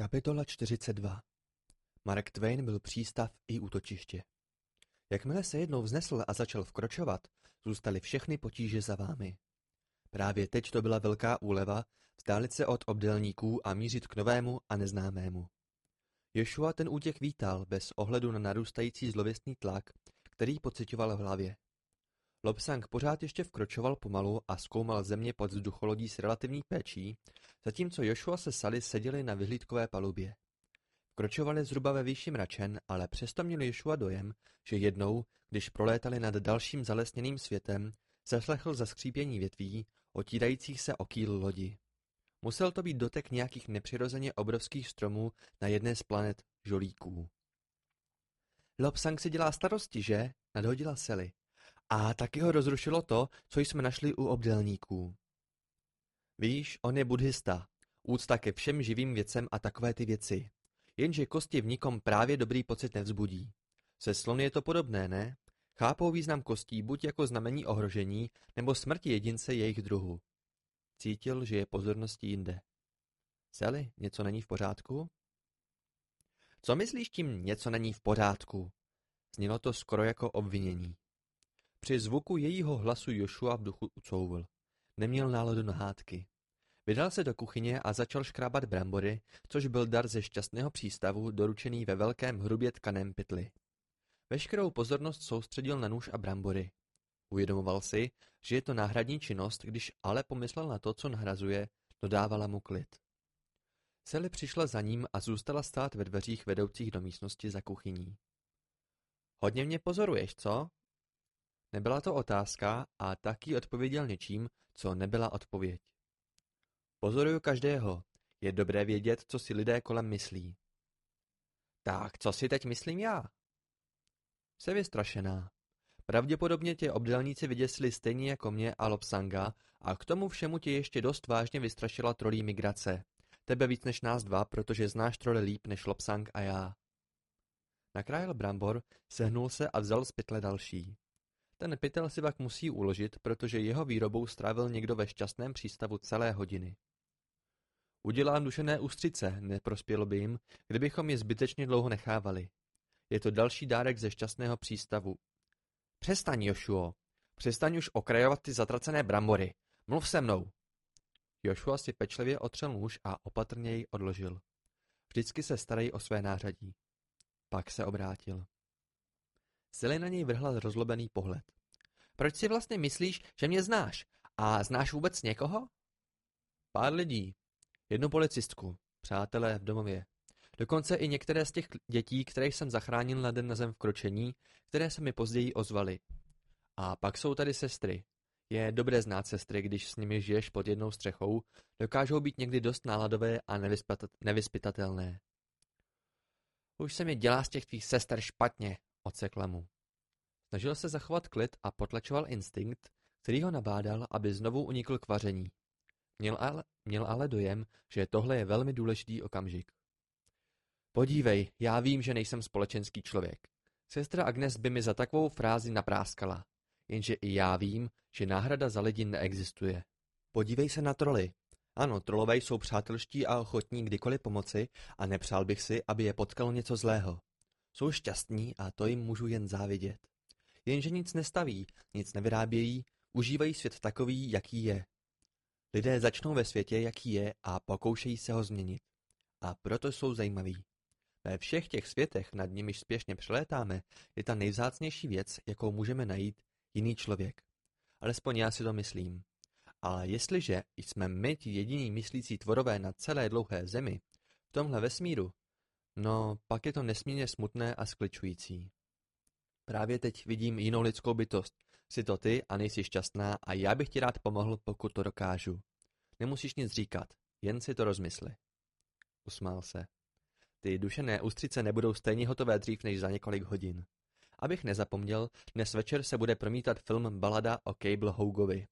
Kapitola 42 Mark Twain byl přístav i útočiště. Jakmile se jednou vznesl a začal vkročovat, zůstaly všechny potíže za vámi. Právě teď to byla velká úleva vzdálit se od obdelníků a mířit k novému a neznámému. Joshua ten útěk vítal bez ohledu na narůstající zlověstný tlak, který pocitoval v hlavě. Lobsang pořád ještě vkročoval pomalu a zkoumal země pod vzducholodí s relativní péčí, zatímco Joshua se Sally seděli na vyhlídkové palubě. Vkročovali zhruba ve výši mračen, ale přesto měl Joshua dojem, že jednou, když prolétali nad dalším zalesněným světem, zaslechl zaskřípění větví, otírajících se o kýl lodi. Musel to být dotek nějakých nepřirozeně obrovských stromů na jedné z planet žolíků. Lobsang si dělá starosti, že? Nadhodila Sally. A taky ho rozrušilo to, co jsme našli u obdelníků. Víš, on je buddhista. Úcta ke všem živým věcem a takové ty věci. Jenže kosti v nikom právě dobrý pocit nevzbudí. Se slony je to podobné, ne? Chápou význam kostí buď jako znamení ohrožení, nebo smrti jedince jejich druhu. Cítil, že je pozorností jinde. Sally, něco není v pořádku? Co myslíš tím něco není v pořádku? Znělo to skoro jako obvinění. Při zvuku jejího hlasu Joshua v duchu ucouvl. Neměl náladu na hádky. Vydal se do kuchyně a začal škrábat brambory, což byl dar ze šťastného přístavu, doručený ve velkém hrubě tkaném pytli. Veškerou pozornost soustředil na nůž a brambory. Uvědomoval si, že je to náhradní činnost, když ale pomyslel na to, co nahrazuje, dodávala mu klid. Sally přišla za ním a zůstala stát ve dveřích vedoucích do místnosti za kuchyní. Hodně mě pozoruješ, co? Nebyla to otázka a taky odpověděl něčím, co nebyla odpověď. Pozoruju každého. Je dobré vědět, co si lidé kolem myslí. Tak, co si teď myslím já? Se vystrašená. Pravděpodobně tě obdelníci vyděsili stejně jako mě a Lopsanga a k tomu všemu tě ještě dost vážně vystrašila trolí migrace. Tebe víc než nás dva, protože znáš trole líp než Lopsang a já. Nakrájel brambor, sehnul se a vzal z pytle další. Ten pytel si pak musí uložit, protože jeho výrobou strávil někdo ve šťastném přístavu celé hodiny. Udělám dušené ústřice, neprospělo by jim, kdybychom je zbytečně dlouho nechávali. Je to další dárek ze šťastného přístavu. Přestaň, Jošuo. Přestaň už okrajovat ty zatracené brambory. Mluv se mnou. Joshua si pečlivě otřel nůž a opatrně jej odložil. Vždycky se starají o své nářadí. Pak se obrátil. Sily na něj vrhla rozlobený pohled. Proč si vlastně myslíš, že mě znáš? A znáš vůbec někoho? Pár lidí. Jednu policistku. Přátelé v domově. Dokonce i některé z těch dětí, které jsem zachránil na den na zem v kročení, které se mi později ozvaly. A pak jsou tady sestry. Je dobré znát sestry, když s nimi žiješ pod jednou střechou, dokážou být někdy dost náladové a nevyspytatelné. Už se mi dělá z těch tvých sester špatně, odsekla mu. Snažil se zachovat klid a potlačoval instinkt, který ho nabádal, aby znovu unikl k vaření. Měl ale, měl ale dojem, že tohle je velmi důležitý okamžik. Podívej, já vím, že nejsem společenský člověk. Sestra Agnes by mi za takovou frázi napráskala. Jenže i já vím, že náhrada za lidi neexistuje. Podívej se na troly. Ano, trolové jsou přátelští a ochotní kdykoliv pomoci a nepřál bych si, aby je potkalo něco zlého. Jsou šťastní a to jim můžu jen závidět. Jenže nic nestaví, nic nevyrábějí, užívají svět takový, jaký je. Lidé začnou ve světě, jaký je a pokoušejí se ho změnit. A proto jsou zajímaví. Ve všech těch světech, nad nimiž spěšně přelétáme, je ta nejvzácnější věc, jakou můžeme najít, jiný člověk. Alespoň já si to myslím. Ale jestliže jsme my ti jediní myslící tvorové na celé dlouhé zemi, v tomhle vesmíru, no pak je to nesmírně smutné a skličující. Právě teď vidím jinou lidskou bytost. Jsi to ty a nejsi šťastná a já bych ti rád pomohl, pokud to dokážu. Nemusíš nic říkat, jen si to rozmysli. Usmál se. Ty dušené ústřice nebudou stejně hotové dřív než za několik hodin. Abych nezapomněl, dnes večer se bude promítat film Balada o Cable Hogovi.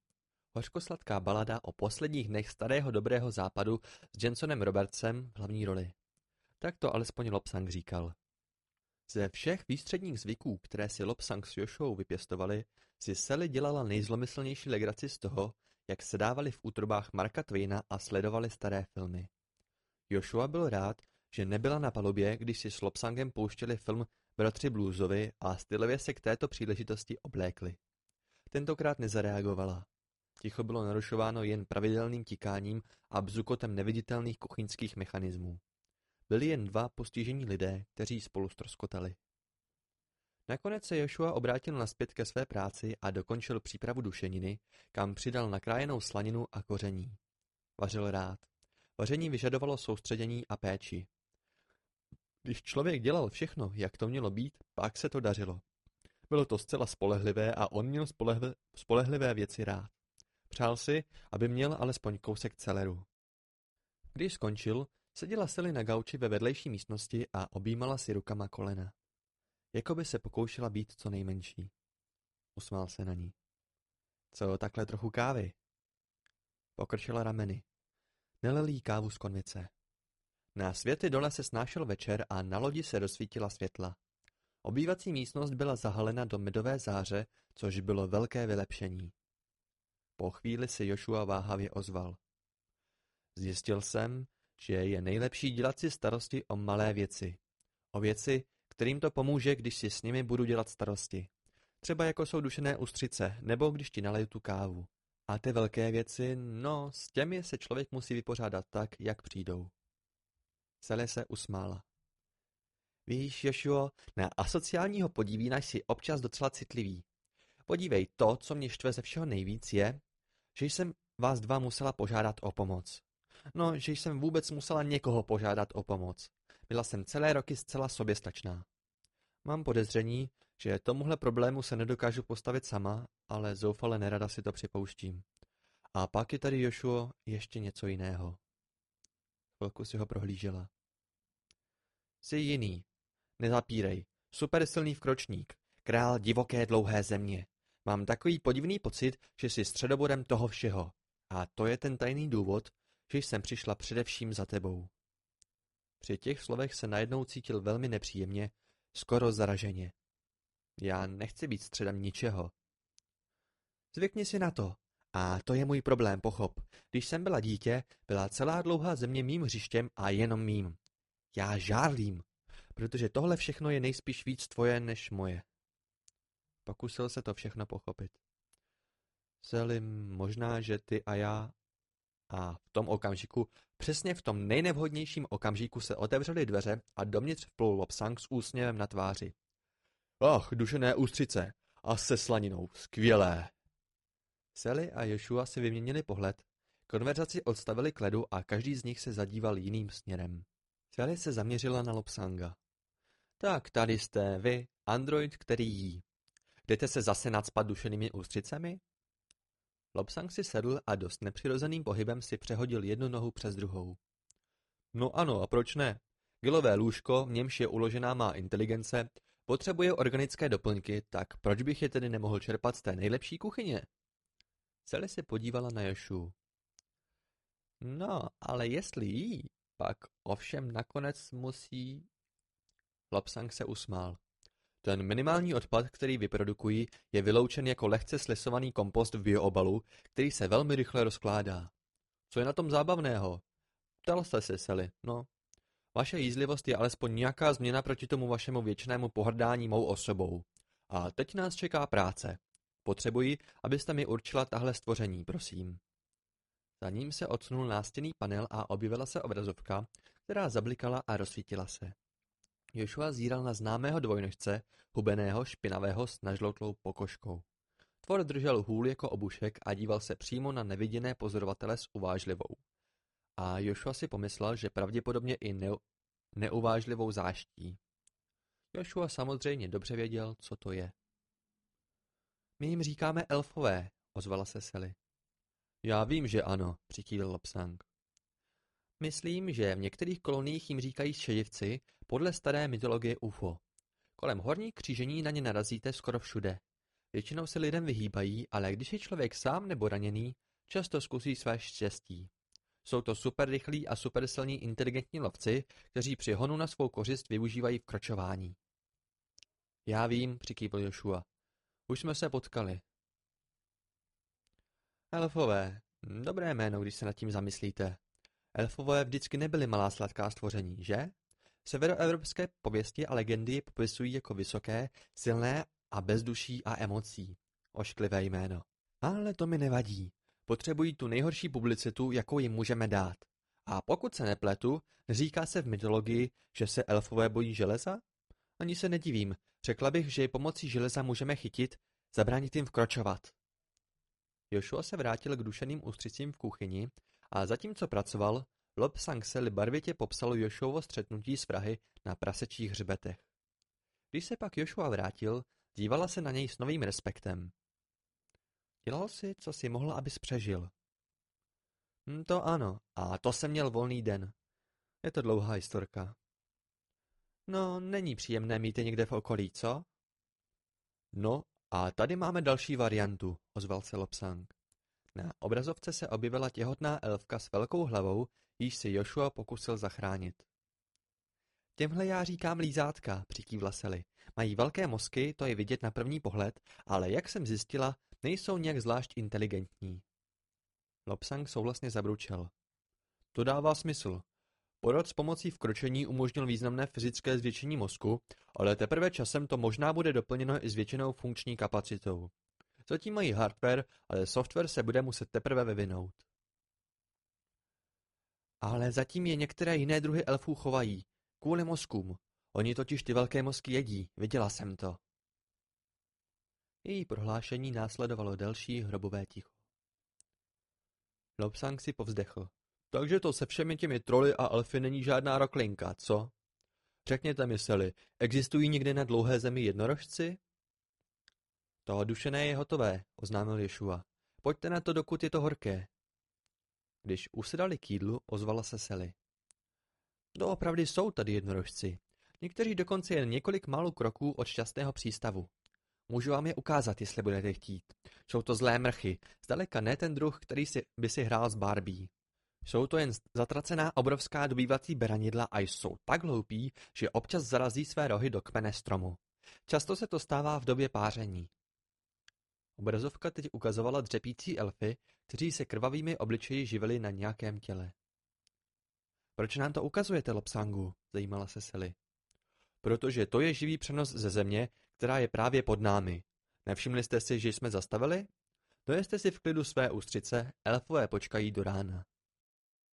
Hořkosladká balada o posledních dnech starého dobrého západu s Jensonem Robertsem v hlavní roli. Tak to alespoň Lopsang říkal. Ze všech výstředních zvyků, které si Lopsang s Joshou vypěstovali, si Sally dělala nejzlomyslnější legraci z toho, jak sedávali v útrobách Marka Twaina a sledovali staré filmy. Joshua byl rád, že nebyla na palubě, když si s Lopsangem pouštěli film Bratři Bluesovi a stylově se k této příležitosti oblékli. Tentokrát nezareagovala. Ticho bylo narušováno jen pravidelným tikáním a bzukotem neviditelných kuchyňských mechanismů. Byli jen dva postižení lidé, kteří spolu stroskotali. Nakonec se Joshua obrátil naspět ke své práci a dokončil přípravu dušeniny, kam přidal nakrájenou slaninu a koření. Vařil rád. Vaření vyžadovalo soustředění a péči. Když člověk dělal všechno, jak to mělo být, pak se to dařilo. Bylo to zcela spolehlivé a on měl spolehlivé věci rád. Přál si, aby měl alespoň kousek celeru. Když skončil, seděla Sally na gauči ve vedlejší místnosti a objímala si rukama kolena. Jako by se pokoušela být co nejmenší. Usmál se na ní. Co, takhle trochu kávy? Pokrčila rameny. Nelel jí kávu z konvice. Na světy dole se snášel večer a na lodi se rozsvítila světla. Obývací místnost byla zahalena do medové záře, což bylo velké vylepšení. Po chvíli se Joshua váhavě ozval. Zjistil jsem, že je nejlepší dělat si starosti o malé věci. O věci, kterým to pomůže, když si s nimi budu dělat starosti. Třeba jako jsou dušené ustřice, nebo když ti naleju tu kávu. A ty velké věci, no, s těmi se člověk musí vypořádat tak, jak přijdou. Sally se usmála. Víš, Jošuo, na asociálního podívína jsi občas docela citlivý. Podívej, to, co mě štve ze všeho nejvíc, je, že jsem vás dva musela požádat o pomoc. No, že jsem vůbec musela někoho požádat o pomoc. Byla jsem celé roky zcela soběstačná. Mám podezření, že tomuhle problému se nedokážu postavit sama, ale zoufale nerada si to připouštím. A pak je tady Jošuo ještě něco jiného. Chvilku si ho prohlížela. Jsi jiný. Nezapírej. Super silný vkročník. Král divoké dlouhé země. Mám takový podivný pocit, že jsi středobodem toho všeho. A to je ten tajný důvod, že jsem přišla především za tebou. Při těch slovech se najednou cítil velmi nepříjemně, skoro zaraženě. Já nechci být středem ničeho. Zvykni si na to. A to je můj problém, pochop. Když jsem byla dítě, byla celá dlouhá země mým hřištěm a jenom mým. Já žárlím, protože tohle všechno je nejspíš víc tvoje než moje. Pokusil se to všechno pochopit. Selim, možná, že ty a já... A v tom okamžiku, přesně v tom nejnevhodnějším okamžiku se otevřely dveře a dovnitř vplul Lopsang s úsměvem na tváři. Ach, dušené ústřice. A se slaninou. Skvělé. Sally a Joshua si vyměnili pohled, konverzaci odstavili k ledu a každý z nich se zadíval jiným směrem. Sally se zaměřila na Lopsanga. Tak tady jste vy, android, který jí. Jdete se zase nadspat dušenými ústřicemi? Lopsang si sedl a dost nepřirozeným pohybem si přehodil jednu nohu přes druhou. No ano, a proč ne? Gilové lůžko, v němž je uložená má inteligence, potřebuje organické doplňky, tak proč bych je tedy nemohl čerpat z té nejlepší kuchyně? Sally se podívala na Jošu. No, ale jestli jí, pak ovšem nakonec musí... Lopsang se usmál. Ten minimální odpad, který vyprodukují, je vyloučen jako lehce slisovaný kompost v bioobalu, který se velmi rychle rozkládá. Co je na tom zábavného? Ptal jste se, Sally, no. Vaše jízlivost je alespoň nějaká změna proti tomu vašemu věčnému pohrdání mou osobou. A teď nás čeká práce. Potřebuji, abyste mi určila tahle stvoření, prosím. Za ním se odsunul nástěnný panel a objevila se obrazovka, která zablikala a rozsvítila se. Joshua zíral na známého dvojnožce, hubeného, špinavého s nažloutlou pokožkou. Tvor držel hůl jako obušek a díval se přímo na neviděné pozorovatele s uvážlivou. A Joshua si pomyslel, že pravděpodobně i ne- neuvážlivou záští. Joshua samozřejmě dobře věděl, co to je. My jim říkáme elfové, ozvala se Sally. Já vím, že ano, přikývil Lopsang. Myslím, že v některých koloniích jim říkají šedivci podle staré mytologie UFO. Kolem horní křížení na ně narazíte skoro všude. Většinou se lidem vyhýbají, ale když je člověk sám nebo raněný, často zkusí své štěstí. Jsou to super rychlí a super silní inteligentní lovci, kteří při honu na svou kořist využívají vkročování. Já vím, přikývil Joshua. Už jsme se potkali. Elfové. Dobré jméno, když se nad tím zamyslíte. Elfové vždycky nebyly malá sladká stvoření, že? Severoevropské pověsti a legendy popisují jako vysoké, silné a bezduší a emocí. Ošklivé jméno. Ale to mi nevadí. Potřebují tu nejhorší publicitu, jakou jim můžeme dát. A pokud se nepletu, říká se v mytologii, že se elfové bojí železa? Ani se nedivím. Řekla bych, že pomocí železa můžeme chytit, zabránit jim vkročovat. Joshua se vrátil k dušeným ústřicím v kuchyni a zatímco pracoval, Lob Sangseli barvitě popsal Joshuovo střetnutí s vrahy na prasečích hřbetech. Když se pak Joshua vrátil, dívala se na něj s novým respektem. Dělal si, co si mohl, abys přežil. Hm, to ano, a to jsem měl volný den. Je to dlouhá historka. No, není příjemné mít je někde v okolí, co? No, a tady máme další variantu, ozval se Lopsang. Na obrazovce se objevila těhotná elfka s velkou hlavou, již si Joshua pokusil zachránit. Těmhle já říkám lízátka, přikývla Sely. Mají velké mozky, to je vidět na první pohled, ale jak jsem zjistila, nejsou nějak zvlášť inteligentní. Lopsang souhlasně zabručel. To dává smysl. Porod s pomocí vkročení umožnil významné fyzické zvětšení mozku, ale teprve časem to možná bude doplněno i zvětšenou funkční kapacitou. Zatím mají hardware, ale software se bude muset teprve vyvinout. Ale zatím je některé jiné druhy elfů chovají. Kvůli mozkům. Oni totiž ty velké mozky jedí, viděla jsem to. Její prohlášení následovalo delší hrobové ticho. Lobsang si povzdechl. Takže to se všemi těmi troly a elfy není žádná roklinka, co? Řekněte mi, Sely, existují někde na dlouhé zemi jednorožci? To dušené je hotové, oznámil Ješua. Pojďte na to, dokud je to horké. Když usedali k jídlu, ozvala se Sely. Doopravdy jsou tady jednorožci. Někteří dokonce jen několik málo kroků od šťastného přístavu. Můžu vám je ukázat, jestli budete chtít. Jsou to zlé mrchy, zdaleka ne ten druh, který si, by si hrál s Barbie. Jsou to jen zatracená obrovská dobývací beranidla a jsou tak hloupí, že občas zarazí své rohy do kmene stromu. Často se to stává v době páření. Obrazovka teď ukazovala dřepící elfy, kteří se krvavými obličeji živili na nějakém těle. Proč nám to ukazujete, Lopsangu? zajímala se Sely. Protože to je živý přenos ze země, která je právě pod námi. Nevšimli jste si, že jsme zastavili? Dojeste si v klidu své ústřice, elfové počkají do rána.